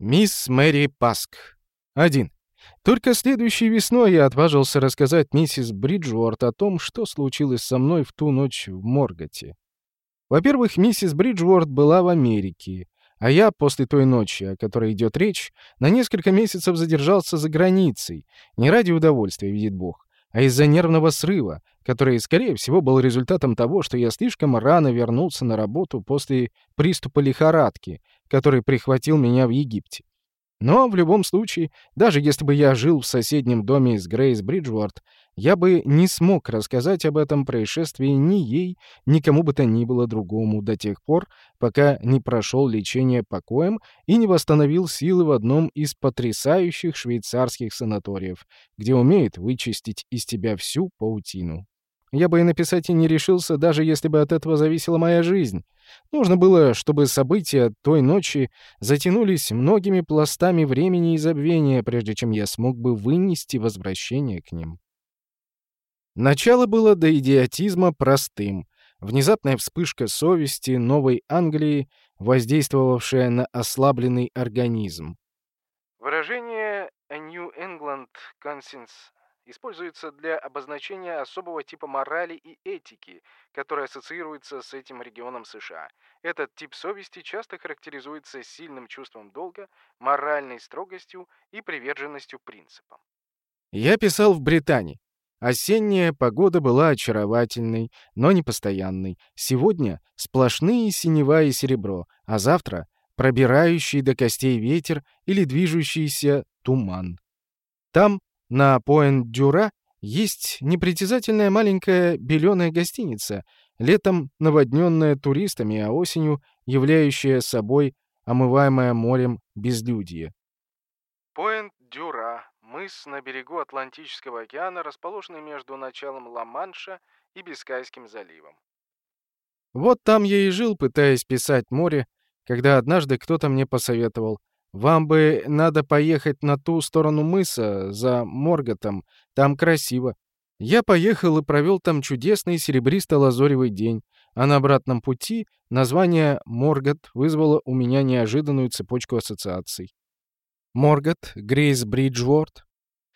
Мисс Мэри Паск. 1. Только следующей весной я отважился рассказать миссис Бриджуорт о том, что случилось со мной в ту ночь в Морготе. Во-первых, миссис Бриджуорт была в Америке, а я после той ночи, о которой идет речь, на несколько месяцев задержался за границей, не ради удовольствия, видит Бог, а из-за нервного срыва, который, скорее всего, был результатом того, что я слишком рано вернулся на работу после приступа лихорадки, который прихватил меня в Египте. Но в любом случае, даже если бы я жил в соседнем доме с Грейс Бриджуарт, я бы не смог рассказать об этом происшествии ни ей, ни кому бы то ни было другому до тех пор, пока не прошел лечение покоем и не восстановил силы в одном из потрясающих швейцарских санаториев, где умеет вычистить из тебя всю паутину. Я бы и написать и не решился, даже если бы от этого зависела моя жизнь. Нужно было, чтобы события той ночи затянулись многими пластами времени и забвения, прежде чем я смог бы вынести возвращение к ним. Начало было до идиотизма простым. Внезапная вспышка совести Новой Англии, воздействовавшая на ослабленный организм. Выражение «A New England Conscience» используется для обозначения особого типа морали и этики, который ассоциируется с этим регионом США. Этот тип совести часто характеризуется сильным чувством долга, моральной строгостью и приверженностью принципам. Я писал в Британии. Осенняя погода была очаровательной, но непостоянной. Сегодня сплошные синева и серебро, а завтра пробирающий до костей ветер или движущийся туман. Там на Поэн-Дюра есть непритязательная маленькая беленая гостиница, летом наводненная туристами, а осенью являющая собой омываемое морем безлюдье. Поэнт-Дюра — мыс на берегу Атлантического океана, расположенный между началом Ла-Манша и Бискайским заливом. Вот там я и жил, пытаясь писать море, когда однажды кто-то мне посоветовал — вам бы надо поехать на ту сторону мыса, за Морготом. Там красиво. Я поехал и провел там чудесный серебристо-лазоревый день, а на обратном пути название «Моргот» вызвало у меня неожиданную цепочку ассоциаций. Моргот, Грейс Бриджворд,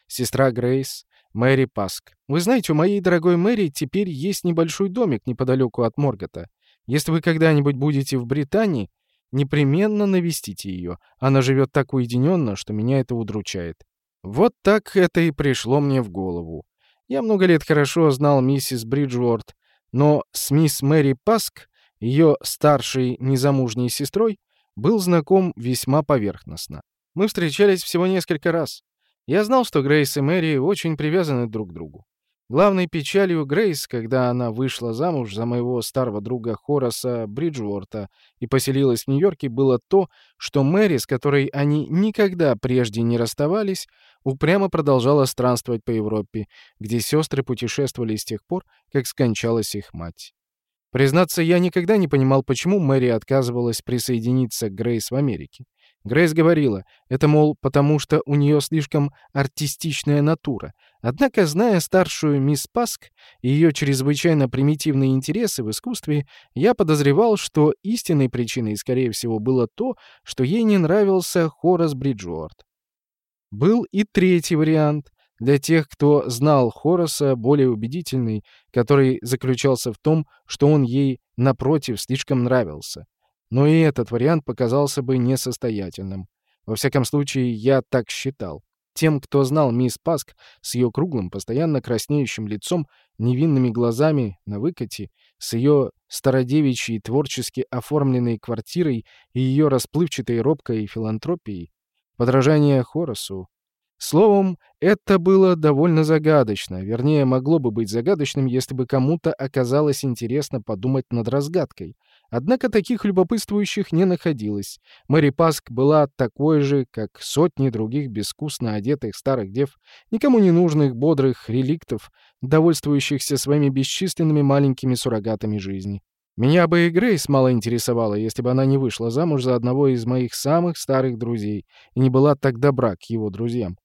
сестра Грейс, Мэри Паск. Вы знаете, у моей дорогой Мэри теперь есть небольшой домик неподалеку от Моргота. Если вы когда-нибудь будете в Британии, Непременно навестите ее. Она живет так уединенно, что меня это удручает. Вот так это и пришло мне в голову. Я много лет хорошо знал миссис Бриджуорт, но с мисс Мэри Паск, ее старшей незамужней сестрой, был знаком весьма поверхностно. Мы встречались всего несколько раз. Я знал, что Грейс и Мэри очень привязаны друг к другу. Главной печалью Грейс, когда она вышла замуж за моего старого друга Хораса Бриджуорта и поселилась в Нью-Йорке, было то, что Мэри, с которой они никогда прежде не расставались, упрямо продолжала странствовать по Европе, где сестры путешествовали с тех пор, как скончалась их мать. Признаться, я никогда не понимал, почему Мэри отказывалась присоединиться к Грейс в Америке. Грейс говорила, это, мол, потому что у нее слишком артистичная натура. Однако, зная старшую мисс Паск и ее чрезвычайно примитивные интересы в искусстве, я подозревал, что истинной причиной, скорее всего, было то, что ей не нравился Хорас Бриджуорт. Был и третий вариант для тех, кто знал Хораса, более убедительный, который заключался в том, что он ей, напротив, слишком нравился. Но и этот вариант показался бы несостоятельным. Во всяком случае, я так считал. Тем, кто знал мисс Паск с ее круглым, постоянно краснеющим лицом, невинными глазами на выкате, с ее стародевичьей творчески оформленной квартирой и ее расплывчатой робкой филантропией, подражание Хоросу. Словом, это было довольно загадочно, вернее, могло бы быть загадочным, если бы кому-то оказалось интересно подумать над разгадкой — Однако таких любопытствующих не находилось. Мэри Паск была такой же, как сотни других безвкусно одетых старых дев, никому не нужных бодрых реликтов, довольствующихся своими бесчисленными маленькими суррогатами жизни. Меня бы и Грейс мало интересовала, если бы она не вышла замуж за одного из моих самых старых друзей и не была так добра к его друзьям.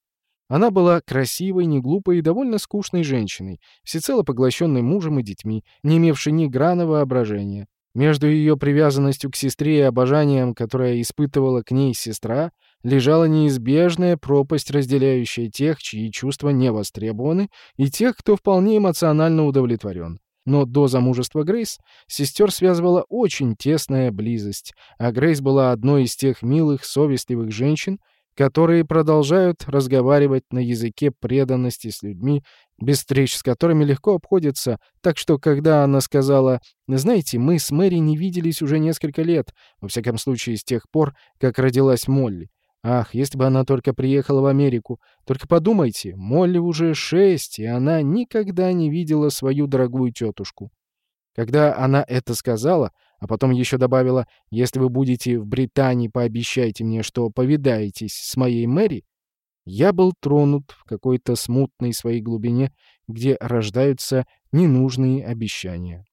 Она была красивой, неглупой и довольно скучной женщиной, всецело поглощенной мужем и детьми, не имевшей ни грана воображения. Между ее привязанностью к сестре и обожанием, которое испытывала к ней сестра, лежала неизбежная пропасть, разделяющая тех, чьи чувства не востребованы, и тех, кто вполне эмоционально удовлетворен. Но до замужества Грейс сестер связывала очень тесная близость, а Грейс была одной из тех милых, совестливых женщин, которые продолжают разговаривать на языке преданности с людьми, без встреч с которыми легко обходится, так что когда она сказала «Знаете, мы с Мэри не виделись уже несколько лет, во всяком случае с тех пор, как родилась Молли. Ах, если бы она только приехала в Америку. Только подумайте, Молли уже шесть, и она никогда не видела свою дорогую тетушку». Когда она это сказала, а потом еще добавила, «Если вы будете в Британии, пообещайте мне, что повидаетесь с моей Мэри», я был тронут в какой-то смутной своей глубине, где рождаются ненужные обещания.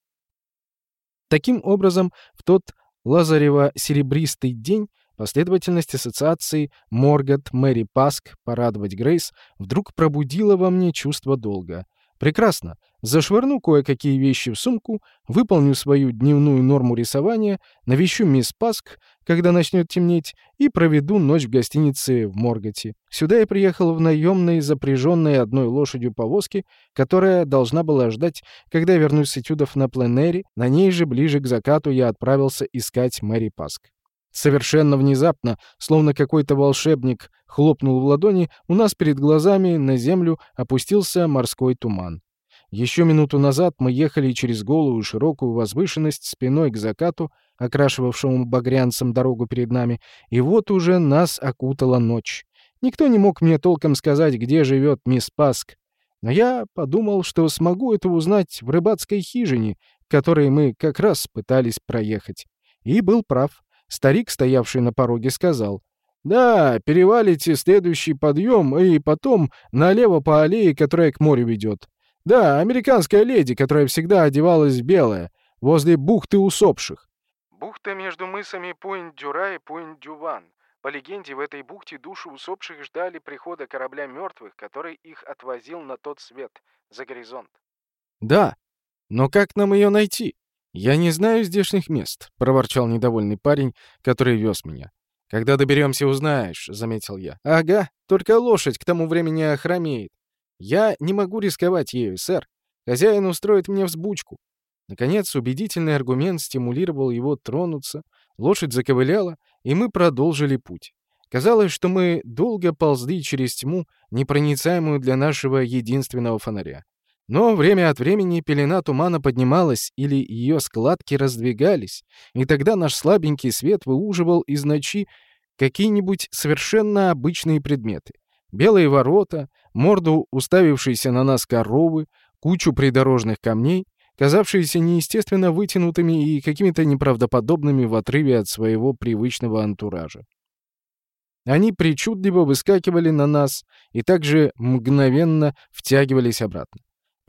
Таким образом, в тот Лазарево-серебристый день последовательность ассоциаций Моргат, Мэри Паск, порадовать Грейс вдруг пробудила во мне чувство долга. Прекрасно. Зашвырну кое-какие вещи в сумку, выполню свою дневную норму рисования, навещу мисс Паск, когда начнет темнеть, и проведу ночь в гостинице в Моргате. Сюда я приехал в наемной, запряженной одной лошадью повозке, которая должна была ждать, когда я вернусь с этюдов на пленэре. На ней же, ближе к закату, я отправился искать Мэри Паск. Совершенно внезапно, словно какой-то волшебник хлопнул в ладони, у нас перед глазами на землю опустился морской туман. Еще минуту назад мы ехали через голую широкую возвышенность спиной к закату, окрашивавшему багрянцем дорогу перед нами, и вот уже нас окутала ночь. Никто не мог мне толком сказать, где живет мисс Паск, но я подумал, что смогу это узнать в рыбацкой хижине, которой мы как раз пытались проехать. И был прав. Старик, стоявший на пороге, сказал, «Да, перевалите следующий подъем и потом налево по аллее, которая к морю ведет. Да, американская леди, которая всегда одевалась в белое, возле бухты усопших». Бухта между мысами Пуэнт-Дюра и Пуэнт-Дюван. По легенде, в этой бухте души усопших ждали прихода корабля мертвых, который их отвозил на тот свет, за горизонт. «Да, но как нам ее найти?» «Я не знаю здешних мест», — проворчал недовольный парень, который вез меня. «Когда доберемся, узнаешь», — заметил я. «Ага, только лошадь к тому времени охромеет. Я не могу рисковать ею, сэр. Хозяин устроит мне взбучку». Наконец, убедительный аргумент стимулировал его тронуться, лошадь заковыляла, и мы продолжили путь. Казалось, что мы долго ползли через тьму, непроницаемую для нашего единственного фонаря. Но время от времени пелена тумана поднималась или ее складки раздвигались, и тогда наш слабенький свет выуживал из ночи какие-нибудь совершенно обычные предметы. Белые ворота, морду уставившиеся на нас коровы, кучу придорожных камней, казавшиеся неестественно вытянутыми и какими-то неправдоподобными в отрыве от своего привычного антуража. Они причудливо выскакивали на нас и также мгновенно втягивались обратно.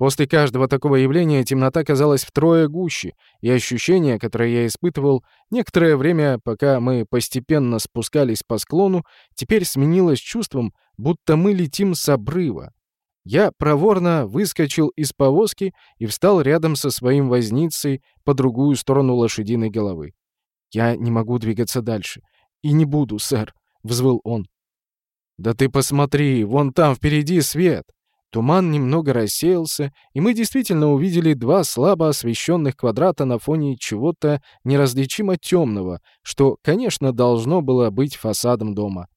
После каждого такого явления темнота казалась втрое гуще, и ощущение, которое я испытывал некоторое время, пока мы постепенно спускались по склону, теперь сменилось чувством, будто мы летим с обрыва. Я проворно выскочил из повозки и встал рядом со своим возницей по другую сторону лошадиной головы. «Я не могу двигаться дальше. И не буду, сэр», — взвыл он. «Да ты посмотри, вон там впереди свет!» Туман немного рассеялся, и мы действительно увидели два слабо освещенных квадрата на фоне чего-то неразличимо темного, что, конечно, должно было быть фасадом дома.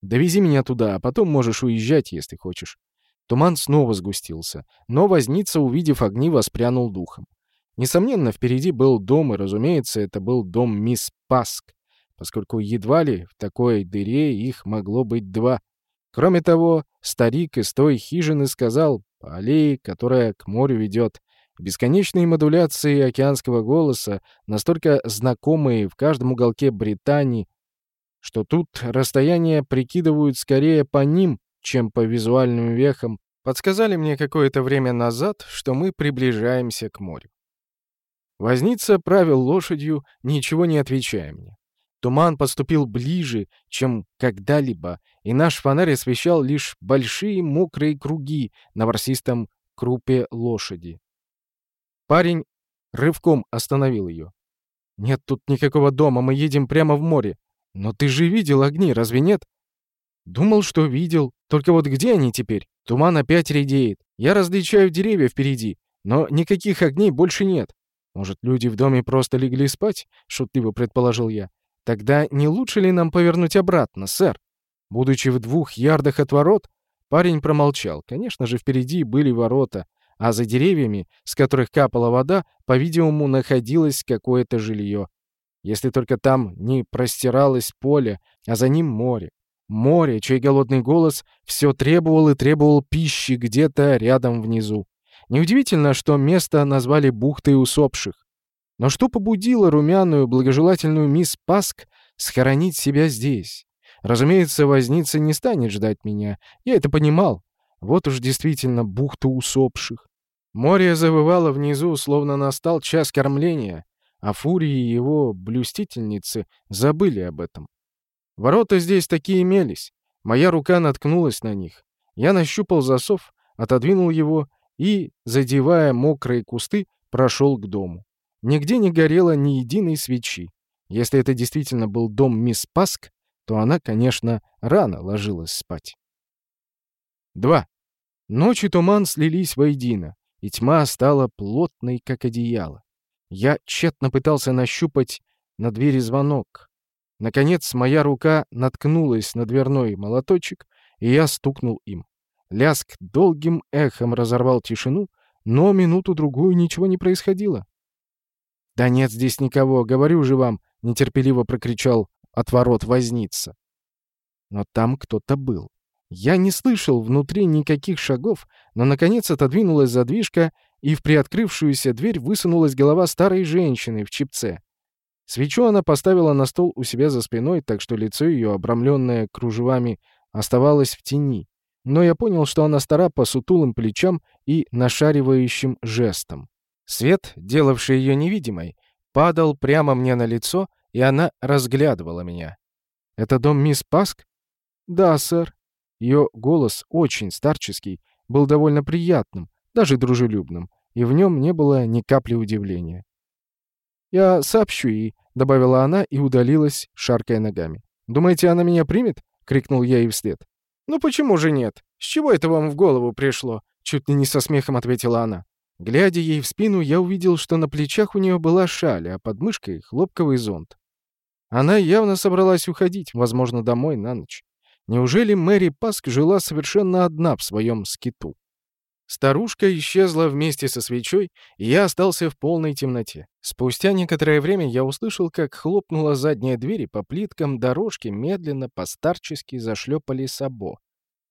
«Довези меня туда, а потом можешь уезжать, если хочешь». Туман снова сгустился, но возница, увидев огни, воспрянул духом. Несомненно, впереди был дом, и, разумеется, это был дом мисс Паск, поскольку едва ли в такой дыре их могло быть два — Кроме того, старик из той хижины сказал по аллее, которая к морю ведет. Бесконечные модуляции океанского голоса, настолько знакомые в каждом уголке Британии, что тут расстояния прикидывают скорее по ним, чем по визуальным вехам, подсказали мне какое-то время назад, что мы приближаемся к морю. Возница правил лошадью, ничего не отвечая мне. Туман подступил ближе, чем когда-либо, и наш фонарь освещал лишь большие мокрые круги на ворсистом крупе лошади. Парень рывком остановил ее. «Нет тут никакого дома, мы едем прямо в море. Но ты же видел огни, разве нет?» Думал, что видел. Только вот где они теперь? Туман опять редеет. Я различаю деревья впереди, но никаких огней больше нет. Может, люди в доме просто легли спать? Шутливо предположил я. Тогда не лучше ли нам повернуть обратно, сэр? Будучи в двух ярдах от ворот, парень промолчал. Конечно же, впереди были ворота, а за деревьями, с которых капала вода, по-видимому, находилось какое-то жилье. Если только там не простиралось поле, а за ним море. Море, чей голодный голос все требовал и требовал пищи где-то рядом внизу. Неудивительно, что место назвали бухтой усопших. Но что побудило румяную, благожелательную мисс Паск схоронить себя здесь? Разумеется, возница не станет ждать меня. Я это понимал. Вот уж действительно бухта усопших. Море завывало внизу, словно настал час кормления, а фурии его блюстительницы забыли об этом. Ворота здесь такие имелись. Моя рука наткнулась на них. Я нащупал засов, отодвинул его и, задевая мокрые кусты, прошел к дому. Нигде не горело ни единой свечи. Если это действительно был дом мисс Паск, то она, конечно, рано ложилась спать. 2. Ночь и туман слились воедино, и тьма стала плотной, как одеяло. Я тщетно пытался нащупать на двери звонок. Наконец, моя рука наткнулась на дверной молоточек, и я стукнул им. Ляск долгим эхом разорвал тишину, но минуту-другую ничего не происходило. «Да нет здесь никого, говорю же вам!» — нетерпеливо прокричал от ворот возница. Но там кто-то был. Я не слышал внутри никаких шагов, но, наконец, отодвинулась задвижка, и в приоткрывшуюся дверь высунулась голова старой женщины в чипце. Свечу она поставила на стол у себя за спиной, так что лицо ее, обрамленное кружевами, оставалось в тени. Но я понял, что она стара по сутулым плечам и нашаривающим жестам. Свет, делавший ее невидимой, падал прямо мне на лицо, и она разглядывала меня. «Это дом мисс Паск?» «Да, сэр». Ее голос, очень старческий, был довольно приятным, даже дружелюбным, и в нем не было ни капли удивления. «Я сообщу ей», — добавила она и удалилась, шаркая ногами. «Думаете, она меня примет?» — крикнул я ей вслед. «Ну почему же нет? С чего это вам в голову пришло?» — чуть ли не со смехом ответила она. Глядя ей в спину, я увидел, что на плечах у нее была шаль, а под мышкой — хлопковый зонт. Она явно собралась уходить, возможно, домой на ночь. Неужели Мэри Паск жила совершенно одна в своем скиту? Старушка исчезла вместе со свечой, и я остался в полной темноте. Спустя некоторое время я услышал, как хлопнула задняя дверь, и по плиткам дорожки медленно, постарчески зашлепали сабо.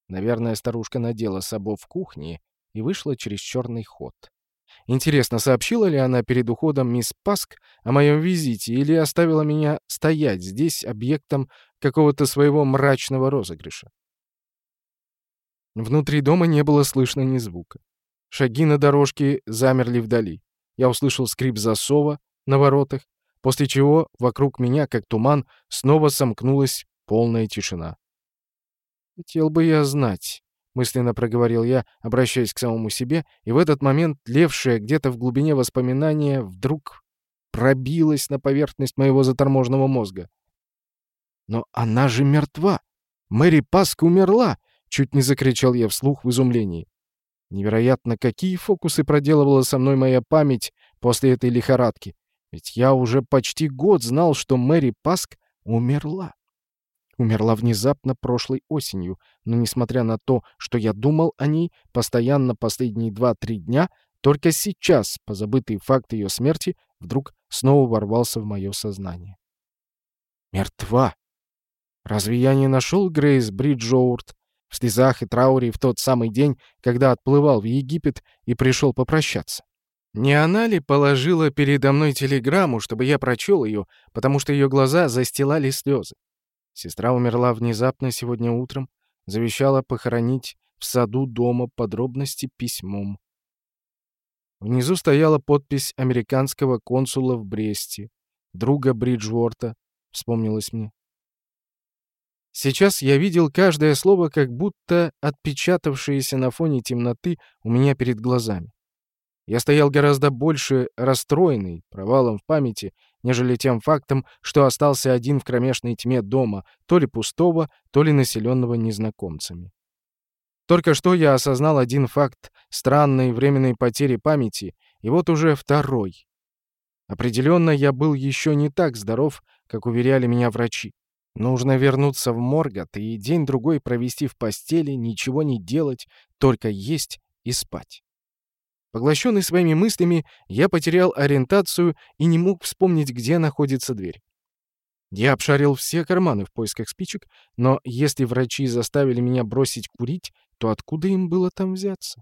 Наверное, старушка надела сабо в кухне и вышла через черный ход. Интересно, сообщила ли она перед уходом мисс Паск о моем визите или оставила меня стоять здесь объектом какого-то своего мрачного розыгрыша? Внутри дома не было слышно ни звука. Шаги на дорожке замерли вдали. Я услышал скрип засова на воротах, после чего вокруг меня, как туман, снова сомкнулась полная тишина. «Хотел бы я знать», — мысленно проговорил я, обращаясь к самому себе, и в этот момент левшее где-то в глубине воспоминания вдруг пробилось на поверхность моего заторможенного мозга. «Но она же мертва! Мэри Паск умерла!» — чуть не закричал я вслух в изумлении. Невероятно, какие фокусы проделывала со мной моя память после этой лихорадки. Ведь я уже почти год знал, что Мэри Паск умерла. Умерла внезапно прошлой осенью, но несмотря на то, что я думал о ней постоянно последние два-три дня, только сейчас позабытый факт ее смерти вдруг снова ворвался в мое сознание. Мертва! Разве я не нашел Грейс Бриджоурт в слезах и трауре в тот самый день, когда отплывал в Египет и пришел попрощаться? Не она ли положила передо мной телеграмму, чтобы я прочел ее, потому что ее глаза застилали слезы? Сестра умерла внезапно сегодня утром, завещала похоронить в саду дома подробности письмом. Внизу стояла подпись американского консула в Бресте, друга Бриджворта, вспомнилось мне. Сейчас я видел каждое слово, как будто отпечатавшееся на фоне темноты у меня перед глазами. Я стоял гораздо больше расстроенный провалом в памяти, нежели тем фактом, что остался один в кромешной тьме дома, то ли пустого, то ли населенного незнакомцами. Только что я осознал один факт странной временной потери памяти, и вот уже второй. Определенно, я был еще не так здоров, как уверяли меня врачи. Нужно вернуться в Моргот и день-другой провести в постели, ничего не делать, только есть и спать. Поглощенный своими мыслями, я потерял ориентацию и не мог вспомнить, где находится дверь. Я обшарил все карманы в поисках спичек, но если врачи заставили меня бросить курить, то откуда им было там взяться?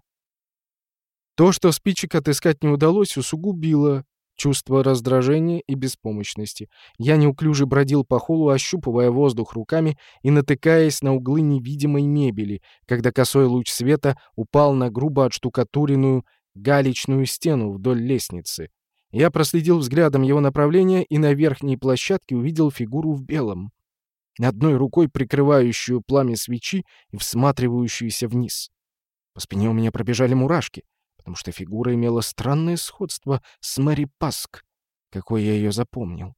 То, что спичек отыскать не удалось, усугубило чувство раздражения и беспомощности. Я неуклюже бродил по холлу, ощупывая воздух руками и натыкаясь на углы невидимой мебели, когда косой луч света упал на грубо отштукатуренную галечную стену вдоль лестницы. Я проследил взглядом его направление и на верхней площадке увидел фигуру в белом, одной рукой прикрывающую пламя свечи и всматривающуюся вниз. По спине у меня пробежали мурашки, потому что фигура имела странное сходство с Мэри Паск, какой я ее запомнил.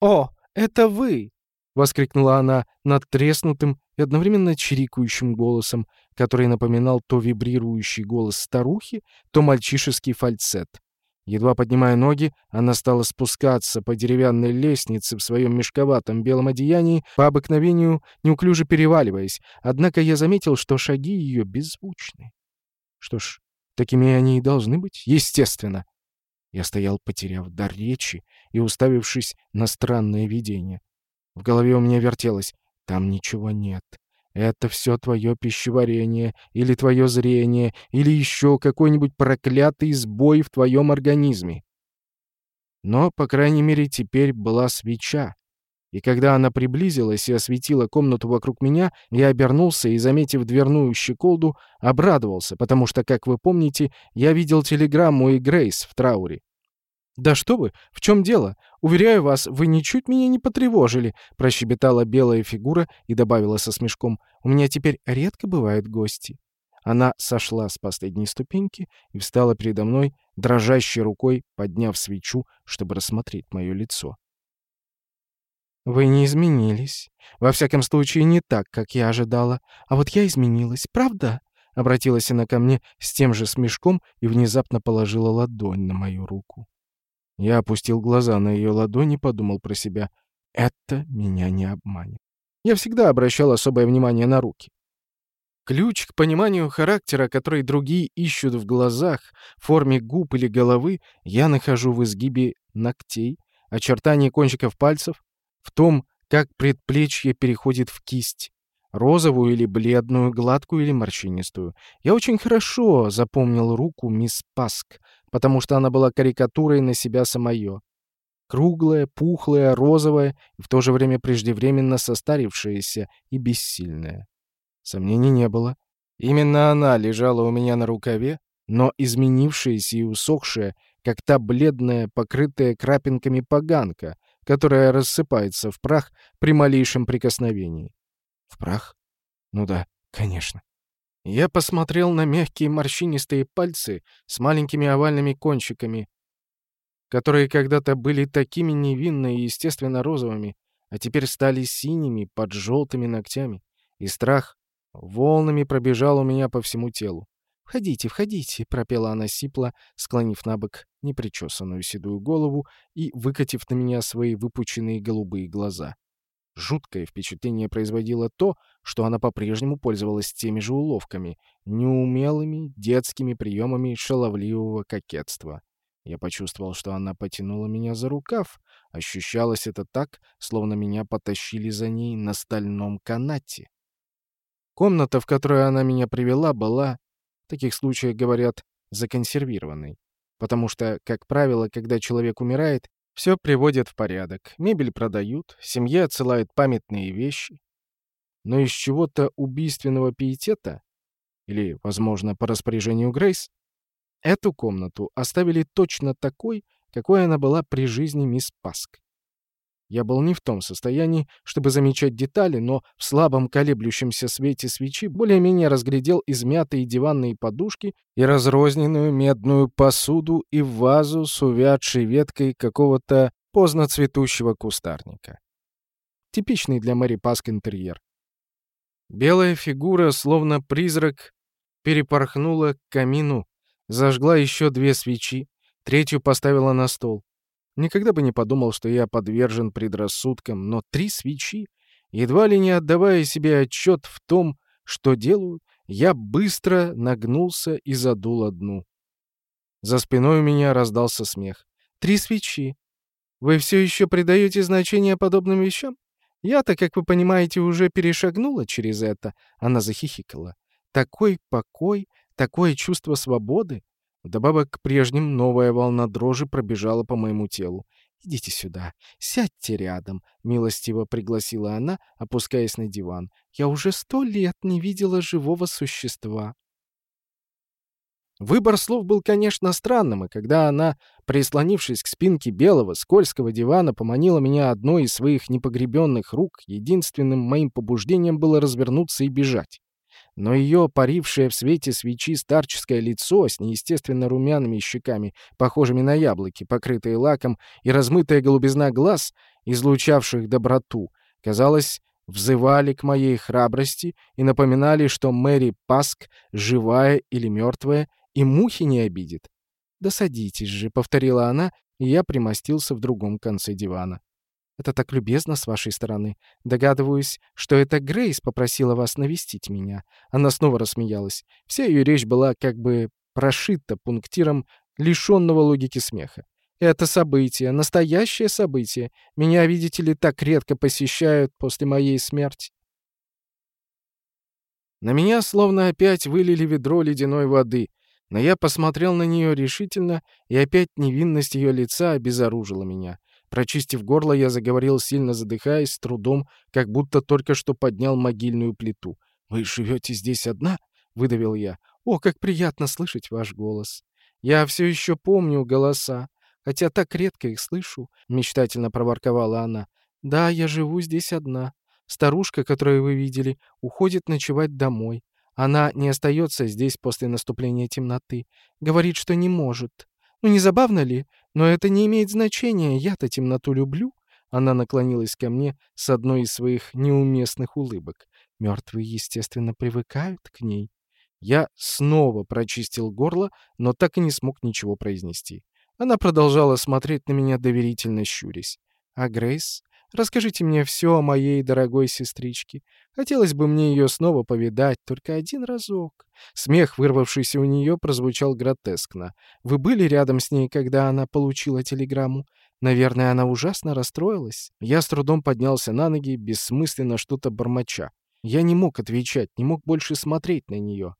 «О, это вы!» — воскликнула она над треснутым и одновременно чирикающим голосом, который напоминал то вибрирующий голос старухи, то мальчишеский фальцет. Едва поднимая ноги, она стала спускаться по деревянной лестнице в своем мешковатом белом одеянии, по обыкновению неуклюже переваливаясь, однако я заметил, что шаги ее беззвучны. Что ж, такими они и должны быть, естественно. Я стоял, потеряв дар речи и уставившись на странное видение. В голове у меня вертелось там ничего нет. Это все твое пищеварение, или твое зрение, или еще какой-нибудь проклятый сбой в твоем организме. Но, по крайней мере, теперь была свеча. И когда она приблизилась и осветила комнату вокруг меня, я обернулся и, заметив дверную щеколду, обрадовался, потому что, как вы помните, я видел телеграмму и Грейс в трауре. «Да что вы! В чем дело? Уверяю вас, вы ничуть меня не потревожили!» — прощебетала белая фигура и добавила со смешком. «У меня теперь редко бывают гости». Она сошла с последней ступеньки и встала передо мной, дрожащей рукой подняв свечу, чтобы рассмотреть мое лицо. «Вы не изменились. Во всяком случае, не так, как я ожидала. А вот я изменилась, правда?» Обратилась она ко мне с тем же смешком и внезапно положила ладонь на мою руку. Я опустил глаза на ее ладони и подумал про себя. Это меня не обманет. Я всегда обращал особое внимание на руки. Ключ к пониманию характера, который другие ищут в глазах, форме губ или головы, я нахожу в изгибе ногтей, очертании кончиков пальцев, в том, как предплечье переходит в кисть, розовую или бледную, гладкую или морщинистую. Я очень хорошо запомнил руку мисс Паск, потому что она была карикатурой на себя самое. Круглая, пухлая, розовая и в то же время преждевременно состарившаяся и бессильная. Сомнений не было. Именно она лежала у меня на рукаве, но изменившаяся и усохшая, как та бледная, покрытая крапинками поганка, которая рассыпается в прах при малейшем прикосновении. В прах? Ну да, конечно. Я посмотрел на мягкие морщинистые пальцы с маленькими овальными кончиками, которые когда-то были такими невинно и естественно розовыми, а теперь стали синими под желтыми ногтями. И страх волнами пробежал у меня по всему телу. «Входите, входите», — пропела она сипло, склонив на бок непричесанную седую голову и выкатив на меня свои выпученные голубые глаза. Жуткое впечатление производило то, что она по-прежнему пользовалась теми же уловками, неумелыми детскими приемами шаловливого кокетства. Я почувствовал, что она потянула меня за рукав. Ощущалось это так, словно меня потащили за ней на стальном канате. Комната, в которую она меня привела, была, в таких случаях говорят, законсервированной. Потому что, как правило, когда человек умирает, все приводят в порядок, мебель продают, семья отсылает памятные вещи. Но из чего-то убийственного пиетета, или, возможно, по распоряжению Грейс, эту комнату оставили точно такой, какой она была при жизни мисс Паск. Я был не в том состоянии, чтобы замечать детали, но в слабом колеблющемся свете свечи более-менее разглядел измятые диванные подушки и разрозненную медную посуду и вазу с увядшей веткой какого-то поздно цветущего кустарника. Типичный для Мэри Паск интерьер. Белая фигура, словно призрак, перепорхнула к камину, зажгла еще две свечи, третью поставила на стол. Никогда бы не подумал, что я подвержен предрассудкам, но три свечи, едва ли не отдавая себе отчет в том, что делаю, я быстро нагнулся и задул одну. За спиной у меня раздался смех. «Три свечи. Вы все еще придаете значение подобным вещам? Я-то, как вы понимаете, уже перешагнула через это». Она захихикала. «Такой покой, такое чувство свободы. Вдобавок к прежним новая волна дрожи пробежала по моему телу. «Идите сюда, сядьте рядом», — милостиво пригласила она, опускаясь на диван. «Я уже сто лет не видела живого существа». Выбор слов был, конечно, странным, и когда она, прислонившись к спинке белого, скользкого дивана, поманила меня одной из своих непогребенных рук, единственным моим побуждением было развернуться и бежать но ее парившее в свете свечи старческое лицо с неестественно румяными щеками, похожими на яблоки, покрытые лаком, и размытая голубизна глаз, излучавших доброту, казалось, взывали к моей храбрости и напоминали, что Мэри Паск, живая или мертвая, и мухи не обидит. «Да садитесь же», — повторила она, и я примостился в другом конце дивана. Это так любезно с вашей стороны. Догадываюсь, что это Грейс попросила вас навестить меня». Она снова рассмеялась. Вся ее речь была как бы прошита пунктиром лишенного логики смеха. «Это событие, настоящее событие. Меня, видите ли, так редко посещают после моей смерти». На меня словно опять вылили ведро ледяной воды, но я посмотрел на нее решительно, и опять невинность ее лица обезоружила меня. Прочистив горло, я заговорил, сильно задыхаясь, с трудом, как будто только что поднял могильную плиту. «Вы живете здесь одна?» — выдавил я. «О, как приятно слышать ваш голос!» «Я все еще помню голоса, хотя так редко их слышу», — мечтательно проворковала она. «Да, я живу здесь одна. Старушка, которую вы видели, уходит ночевать домой. Она не остается здесь после наступления темноты. Говорит, что не может. Ну не забавно ли? Но это не имеет значения, я-то темноту люблю». Она наклонилась ко мне с одной из своих неуместных улыбок. Мертвые, естественно, привыкают к ней. Я снова прочистил горло, но так и не смог ничего произнести. Она продолжала смотреть на меня доверительно щурясь. «А Грейс? Расскажите мне все о моей дорогой сестричке. Хотелось бы мне ее снова повидать, только один разок». Смех, вырвавшийся у нее, прозвучал гротескно. «Вы были рядом с ней, когда она получила телеграмму? Наверное, она ужасно расстроилась». Я с трудом поднялся на ноги, бессмысленно что-то бормоча. Я не мог отвечать, не мог больше смотреть на нее.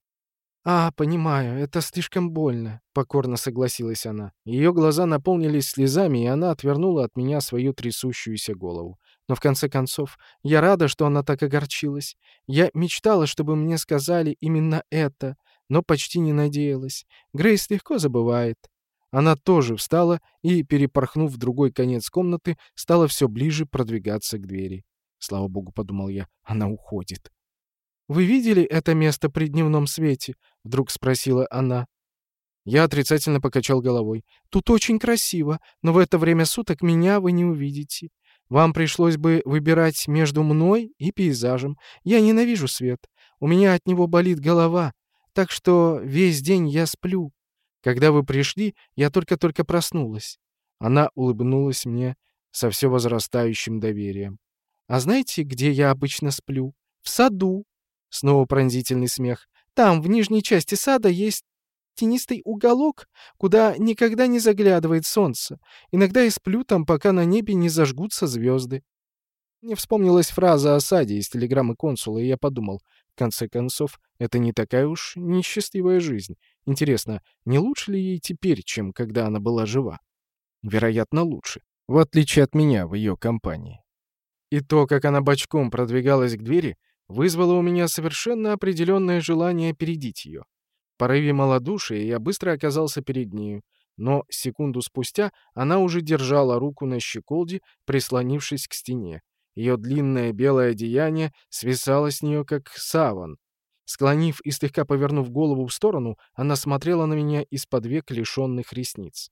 «А, понимаю, это слишком больно», — покорно согласилась она. Ее глаза наполнились слезами, и она отвернула от меня свою трясущуюся голову. Но в конце концов, я рада, что она так огорчилась. Я мечтала, чтобы мне сказали именно это, но почти не надеялась. Грейс легко забывает. Она тоже встала и, перепорхнув в другой конец комнаты, стала все ближе продвигаться к двери. Слава богу, подумал я, она уходит. «Вы видели это место при дневном свете?» — вдруг спросила она. Я отрицательно покачал головой. «Тут очень красиво, но в это время суток меня вы не увидите. Вам пришлось бы выбирать между мной и пейзажем. Я ненавижу свет. У меня от него болит голова, так что весь день я сплю. Когда вы пришли, я только-только проснулась». Она улыбнулась мне со все возрастающим доверием. «А знаете, где я обычно сплю? В саду. Снова пронзительный смех. Там, в нижней части сада, есть тенистый уголок, куда никогда не заглядывает солнце. Иногда я сплю там, пока на небе не зажгутся звезды. Мне вспомнилась фраза о саде из телеграммы консула, и я подумал, в конце концов, это не такая уж несчастливая жизнь. Интересно, не лучше ли ей теперь, чем когда она была жива? Вероятно, лучше, в отличие от меня в ее компании. И то, как она бочком продвигалась к двери, вызвало у меня совершенно определенное желание опередить ее. В порыве малодушия я быстро оказался перед нею. но секунду спустя она уже держала руку на щеколде, прислонившись к стене. Ее длинное белое одеяние свисало с нее, как саван. Склонив и слегка повернув голову в сторону, она смотрела на меня из-под век лишенных ресниц.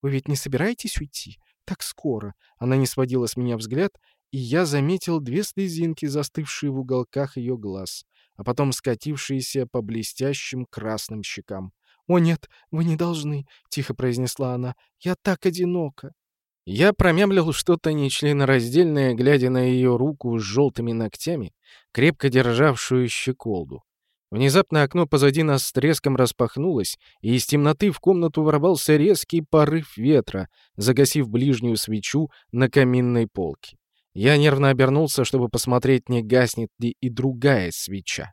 «Вы ведь не собираетесь уйти? Так скоро?» Она не сводила с меня взгляд, и я заметил две слезинки, застывшие в уголках ее глаз, а потом скатившиеся по блестящим красным щекам. «О нет, вы не должны», — тихо произнесла она. «Я так одинока». Я промямлил что-то нечленораздельное, глядя на ее руку с желтыми ногтями, крепко державшую щеколду. Внезапно окно позади нас с треском распахнулось, и из темноты в комнату ворвался резкий порыв ветра, загасив ближнюю свечу на каминной полке. Я нервно обернулся, чтобы посмотреть, не гаснет ли и другая свеча.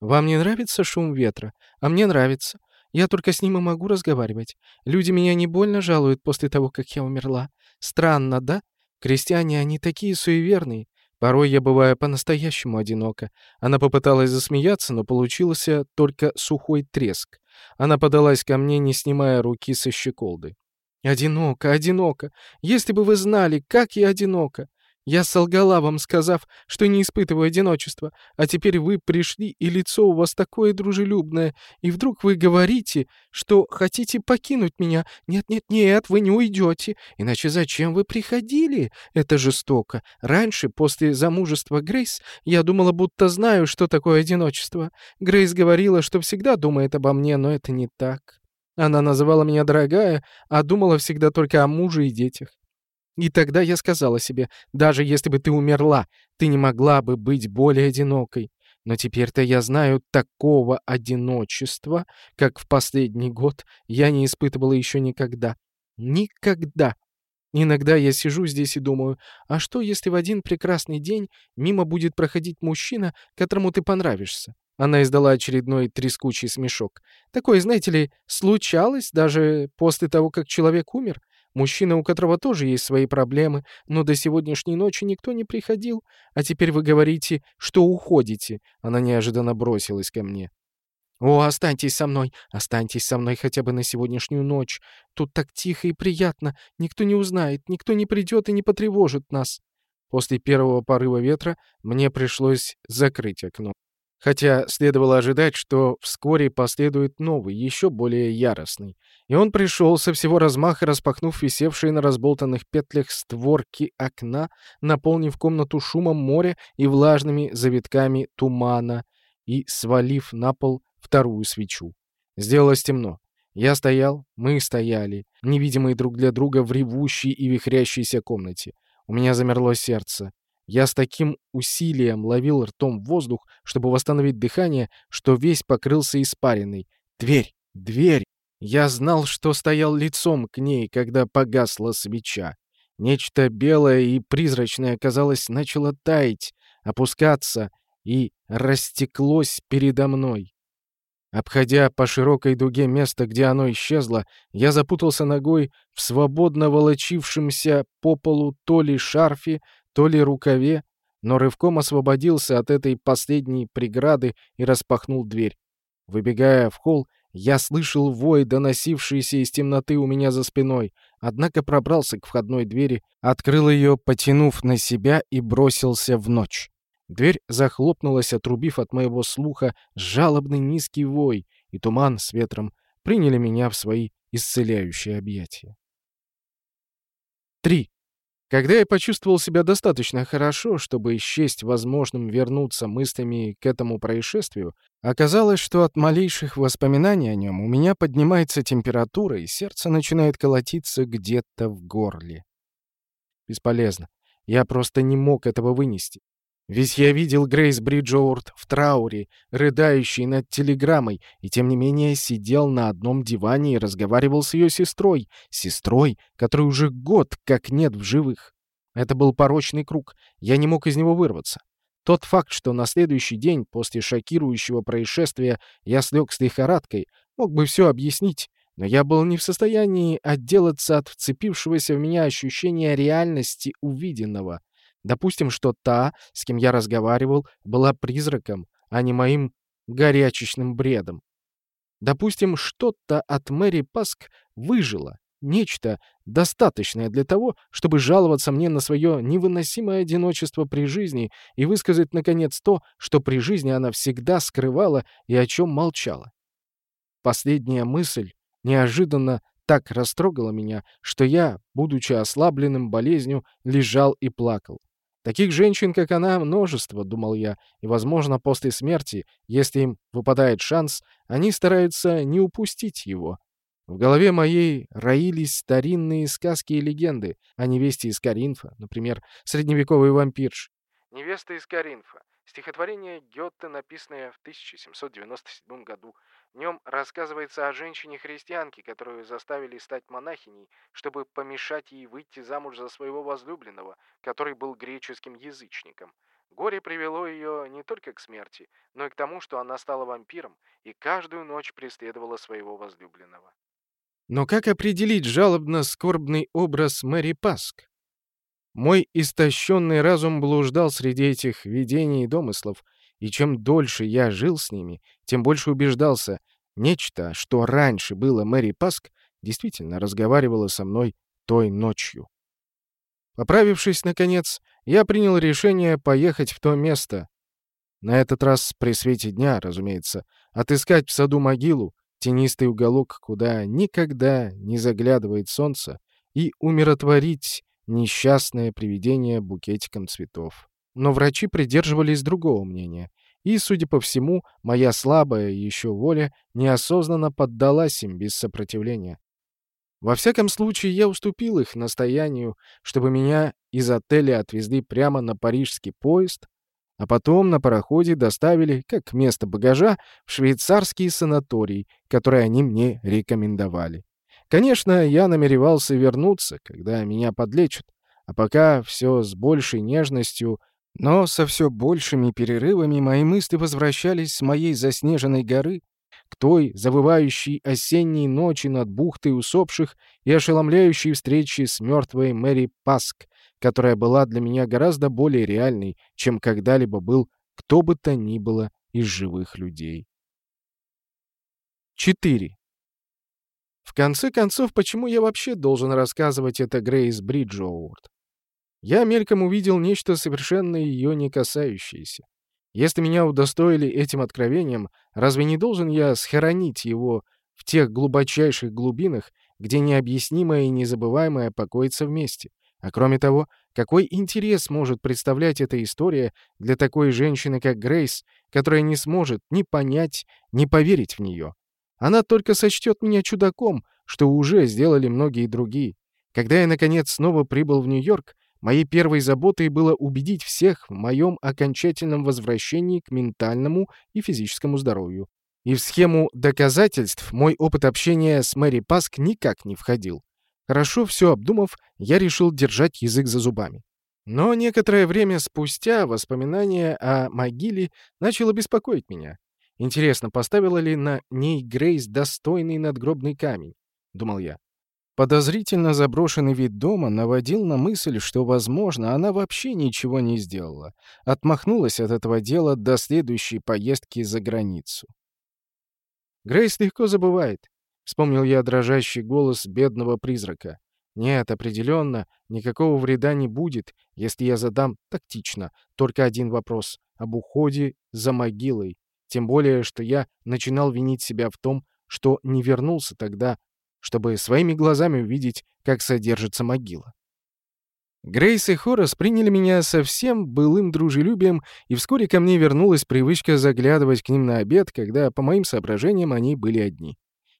«Вам не нравится шум ветра? А мне нравится. Я только с ним и могу разговаривать. Люди меня не больно жалуют после того, как я умерла. Странно, да? Крестьяне, они такие суеверные. Порой я бываю по-настоящему одинока. Она попыталась засмеяться, но получился только сухой треск. Она подалась ко мне, не снимая руки со щеколды. «Одиноко, одиноко! Если бы вы знали, как я одинока! Я солгала вам, сказав, что не испытываю одиночества, а теперь вы пришли, и лицо у вас такое дружелюбное, и вдруг вы говорите, что хотите покинуть меня. Нет-нет-нет, вы не уйдете, иначе зачем вы приходили? Это жестоко. Раньше, после замужества Грейс, я думала, будто знаю, что такое одиночество. Грейс говорила, что всегда думает обо мне, но это не так. Она называла меня дорогая, а думала всегда только о муже и детях. И тогда я сказала себе, даже если бы ты умерла, ты не могла бы быть более одинокой. Но теперь-то я знаю такого одиночества, как в последний год я не испытывала еще никогда. Никогда. Иногда я сижу здесь и думаю, а что, если в один прекрасный день мимо будет проходить мужчина, которому ты понравишься? Она издала очередной трескучий смешок. Такое, знаете ли, случалось даже после того, как человек умер. Мужчина, у которого тоже есть свои проблемы, но до сегодняшней ночи никто не приходил. А теперь вы говорите, что уходите. Она неожиданно бросилась ко мне. «О, останьтесь со мной! Останьтесь со мной хотя бы на сегодняшнюю ночь. Тут так тихо и приятно. Никто не узнает, никто не придет и не потревожит нас». После первого порыва ветра мне пришлось закрыть окно. Хотя следовало ожидать, что вскоре последует новый, еще более яростный. И он пришел со всего размаха, распахнув висевшие на разболтанных петлях створки окна, наполнив комнату шумом моря и влажными завитками тумана, и свалив на пол вторую свечу. Сделалось темно. Я стоял, мы стояли, невидимые друг для друга в ревущей и вихрящейся комнате. У меня замерло сердце. Я с таким усилием ловил ртом воздух, чтобы восстановить дыхание, что весь покрылся испариной. Дверь! Дверь! Я знал, что стоял лицом к ней, когда погасла свеча. Нечто белое и призрачное, казалось, начало таять, опускаться и растеклось передо мной. Обходя по широкой дуге место, где оно исчезло, я запутался ногой в свободно волочившемся по полу то ли шарфе, то ли рукаве, но рывком освободился от этой последней преграды и распахнул дверь. Выбегая в холл, я слышал вой, доносившийся из темноты у меня за спиной, однако пробрался к входной двери, открыл ее, потянув на себя и бросился в ночь. Дверь захлопнулась, отрубив от моего слуха жалобный низкий вой, и туман с ветром приняли меня в свои исцеляющие объятия. 3. Когда я почувствовал себя достаточно хорошо, чтобы счесть возможным вернуться мыслями к этому происшествию, оказалось, что от малейших воспоминаний о нем у меня поднимается температура, и сердце начинает колотиться где-то в горле. Бесполезно. Я просто не мог этого вынести. Ведь я видел Грейс Бриджоурт в трауре, рыдающей над телеграммой, и тем не менее сидел на одном диване и разговаривал с ее сестрой, сестрой, которой уже год как нет в живых. Это был порочный круг, я не мог из него вырваться. Тот факт, что на следующий день после шокирующего происшествия я слег с лихорадкой, мог бы все объяснить, но я был не в состоянии отделаться от вцепившегося в меня ощущения реальности увиденного. Допустим, что та, с кем я разговаривал, была призраком, а не моим горячечным бредом. Допустим, что-то от Мэри Паск выжило, нечто достаточное для того, чтобы жаловаться мне на свое невыносимое одиночество при жизни и высказать, наконец, то, что при жизни она всегда скрывала и о чем молчала. Последняя мысль неожиданно так растрогала меня, что я, будучи ослабленным болезнью, лежал и плакал. Таких женщин, как она, множество, думал я, и, возможно, после смерти, если им выпадает шанс, они стараются не упустить его. В голове моей роились старинные сказки и легенды о невесте из Каринфа, например, средневековый вампирш. «Невеста из Каринфа» — стихотворение Гетте, написанное в 1797 году, в нем рассказывается о женщине-христианке, которую заставили стать монахиней, чтобы помешать ей выйти замуж за своего возлюбленного, который был греческим язычником. Горе привело ее не только к смерти, но и к тому, что она стала вампиром и каждую ночь преследовала своего возлюбленного. Но как определить жалобно-скорбный образ Мэри Паск? Мой истощенный разум блуждал среди этих видений и домыслов, и чем дольше я жил с ними, тем больше убеждался, нечто, что раньше было Мэри Паск, действительно разговаривало со мной той ночью. Поправившись, наконец, я принял решение поехать в то место. На этот раз при свете дня, разумеется, отыскать в саду могилу, тенистый уголок, куда никогда не заглядывает солнце, и умиротворить несчастное привидение букетиком цветов. Но врачи придерживались другого мнения. И, судя по всему, моя слабая еще воля неосознанно поддалась им без сопротивления. Во всяком случае, я уступил их настоянию, чтобы меня из отеля отвезли прямо на парижский поезд, а потом на пароходе доставили, как место багажа, в швейцарский санаторий, который они мне рекомендовали. Конечно, я намеревался вернуться, когда меня подлечат, а пока все с большей нежностью но со все большими перерывами мои мысли возвращались с моей заснеженной горы к той завывающей осенней ночи над бухтой усопших и ошеломляющей встречи с мертвой Мэри Паск, которая была для меня гораздо более реальной, чем когда-либо был кто бы то ни было из живых людей. 4. В конце концов, почему я вообще должен рассказывать это Грейс Бриджоуорд? Я мельком увидел нечто совершенно ее не касающееся. Если меня удостоили этим откровением, разве не должен я схоронить его в тех глубочайших глубинах, где необъяснимое и незабываемое покоится вместе? А кроме того, какой интерес может представлять эта история для такой женщины, как Грейс, которая не сможет ни понять, ни поверить в нее? Она только сочтет меня чудаком, что уже сделали многие другие. Когда я, наконец, снова прибыл в Нью-Йорк, Моей первой заботой было убедить всех в моем окончательном возвращении к ментальному и физическому здоровью. И в схему доказательств мой опыт общения с Мэри Паск никак не входил. Хорошо все обдумав, я решил держать язык за зубами. Но некоторое время спустя воспоминание о могиле начало беспокоить меня. Интересно, поставила ли на ней Грейс достойный надгробный камень? Думал я. Подозрительно заброшенный вид дома наводил на мысль, что, возможно, она вообще ничего не сделала, отмахнулась от этого дела до следующей поездки за границу. Грейс легко забывает. Вспомнил я дрожащий голос бедного призрака. Нет, определенно, никакого вреда не будет, если я задам тактично только один вопрос об уходе за могилой. Тем более, что я начинал винить себя в том, что не вернулся тогда чтобы своими глазами увидеть, как содержится могила. Грейс и Хорас приняли меня со всем былым дружелюбием, и вскоре ко мне вернулась привычка заглядывать к ним на обед, когда, по моим соображениям, они были одни.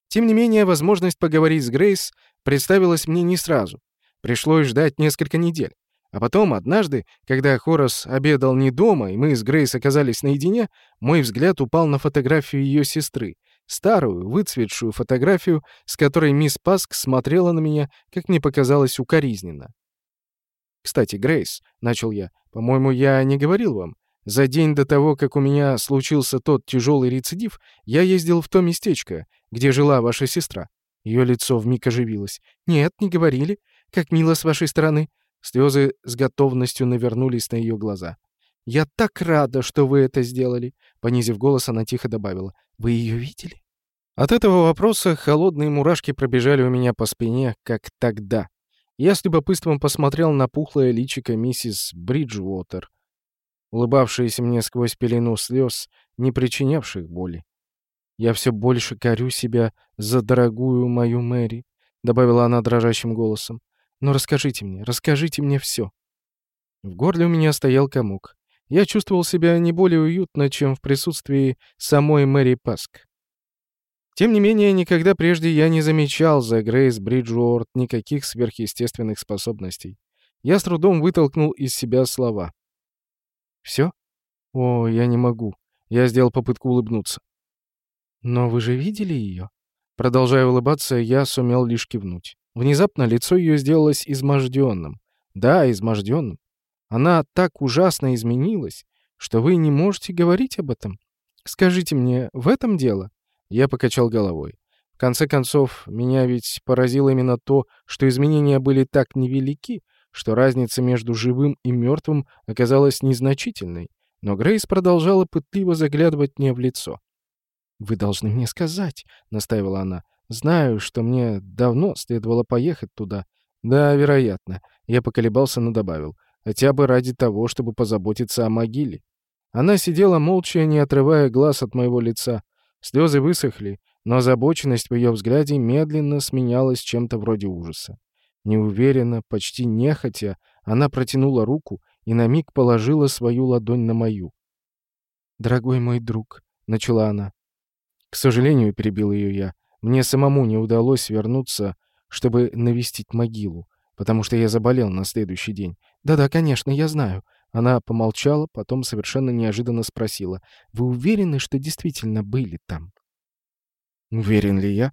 Тем не менее, возможность поговорить с Грейс представилась мне не сразу. Пришлось ждать несколько недель. А потом, однажды, когда Хорас обедал не дома, и мы с Грейс оказались наедине, мой взгляд упал на фотографию ее сестры, Старую, выцветшую фотографию, с которой мисс Паск смотрела на меня, как мне показалось, укоризненно. «Кстати, Грейс», — начал я, — «по-моему, я не говорил вам. За день до того, как у меня случился тот тяжелый рецидив, я ездил в то местечко, где жила ваша сестра». Ее лицо вмиг оживилось. «Нет, не говорили. Как мило с вашей стороны». Слезы с готовностью навернулись на ее глаза. «Я так рада, что вы это сделали!» Понизив голос, она тихо добавила. «Вы ее видели?» От этого вопроса холодные мурашки пробежали у меня по спине, как тогда. Я с любопытством посмотрел на пухлое личико миссис Бриджуотер, улыбавшееся мне сквозь пелену слез, не причинявших боли. «Я все больше корю себя за дорогую мою Мэри», — добавила она дрожащим голосом. «Но расскажите мне, расскажите мне все». В горле у меня стоял комок. Я чувствовал себя не более уютно, чем в присутствии самой Мэри Паск. Тем не менее, никогда прежде я не замечал за Грейс Бриджуорт никаких сверхъестественных способностей. Я с трудом вытолкнул из себя слова. «Все? О, я не могу». Я сделал попытку улыбнуться. «Но вы же видели ее?» Продолжая улыбаться, я сумел лишь кивнуть. Внезапно лицо ее сделалось изможденным. Да, изможденным. Она так ужасно изменилась, что вы не можете говорить об этом. Скажите мне, в этом дело? Я покачал головой. В конце концов, меня ведь поразило именно то, что изменения были так невелики, что разница между живым и мертвым оказалась незначительной. Но Грейс продолжала пытливо заглядывать мне в лицо. «Вы должны мне сказать», — настаивала она. «Знаю, что мне давно следовало поехать туда». «Да, вероятно». Я поколебался, но добавил. «Хотя бы ради того, чтобы позаботиться о могиле». Она сидела молча, не отрывая глаз от моего лица. Слезы высохли, но озабоченность в ее взгляде медленно сменялась чем-то вроде ужаса. Неуверенно, почти нехотя, она протянула руку и на миг положила свою ладонь на мою. «Дорогой мой друг», — начала она. К сожалению, перебил ее я, мне самому не удалось вернуться, чтобы навестить могилу, потому что я заболел на следующий день. Да-да, конечно, я знаю. Она помолчала, потом совершенно неожиданно спросила. «Вы уверены, что действительно были там?» «Уверен ли я?»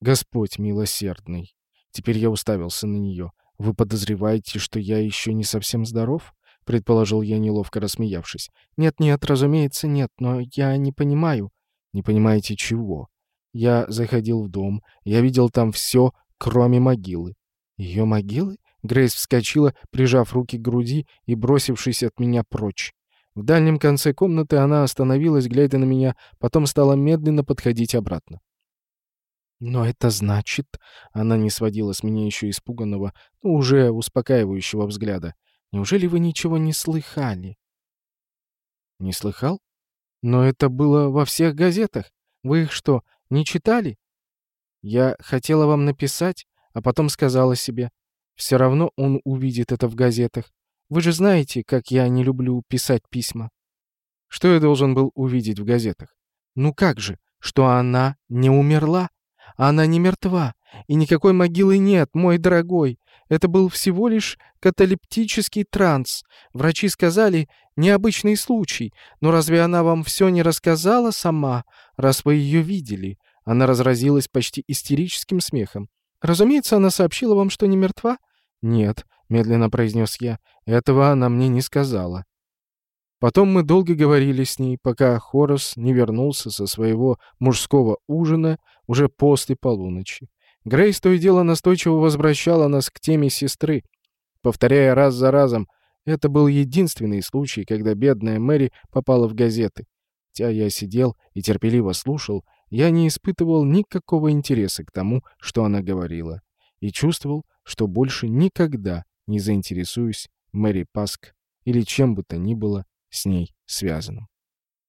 «Господь милосердный!» Теперь я уставился на нее. «Вы подозреваете, что я еще не совсем здоров?» — предположил я, неловко рассмеявшись. «Нет-нет, разумеется, нет, но я не понимаю». «Не понимаете чего?» Я заходил в дом, я видел там все, кроме могилы. Ее могилы? Грейс вскочила, прижав руки к груди и бросившись от меня прочь. В дальнем конце комнаты она остановилась, глядя на меня, потом стала медленно подходить обратно. «Но это значит...» — она не сводила с меня еще испуганного, но уже успокаивающего взгляда. «Неужели вы ничего не слыхали?» «Не слыхал? Но это было во всех газетах. Вы их что, не читали?» «Я хотела вам написать, а потом сказала себе, все равно он увидит это в газетах. Вы же знаете, как я не люблю писать письма. Что я должен был увидеть в газетах? Ну как же, что она не умерла? Она не мертва, и никакой могилы нет, мой дорогой. Это был всего лишь каталептический транс. Врачи сказали, необычный случай. Но разве она вам все не рассказала сама, раз вы ее видели? Она разразилась почти истерическим смехом. Разумеется, она сообщила вам, что не мертва. «Нет», — медленно произнес я, — «этого она мне не сказала». Потом мы долго говорили с ней, пока Хорос не вернулся со своего мужского ужина уже после полуночи. Грейс то и дело настойчиво возвращала нас к теме сестры, повторяя раз за разом, это был единственный случай, когда бедная Мэри попала в газеты. Хотя я сидел и терпеливо слушал, я не испытывал никакого интереса к тому, что она говорила, и чувствовал, что больше никогда не заинтересуюсь Мэри Паск или чем бы то ни было с ней связанным.